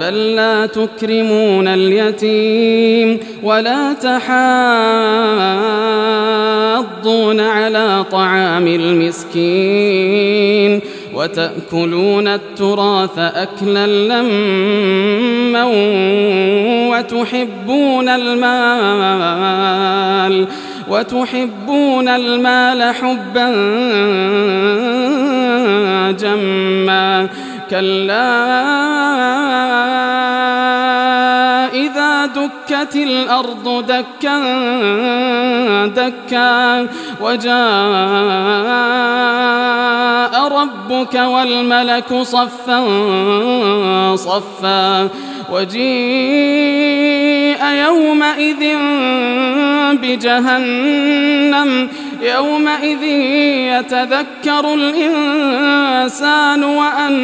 بل لا تكرمون اليتيم ولا تحاضون على طعام المسكين وتأكلون التراث أكلا لما وتحبون المال وتحبون المال حبا جما كلا دكت الأرض دكا دكا. وجاء ربك والملك صفا صفا. وجيء يومئذ بجهنم يومئذ يتذكر الإنسان وأنى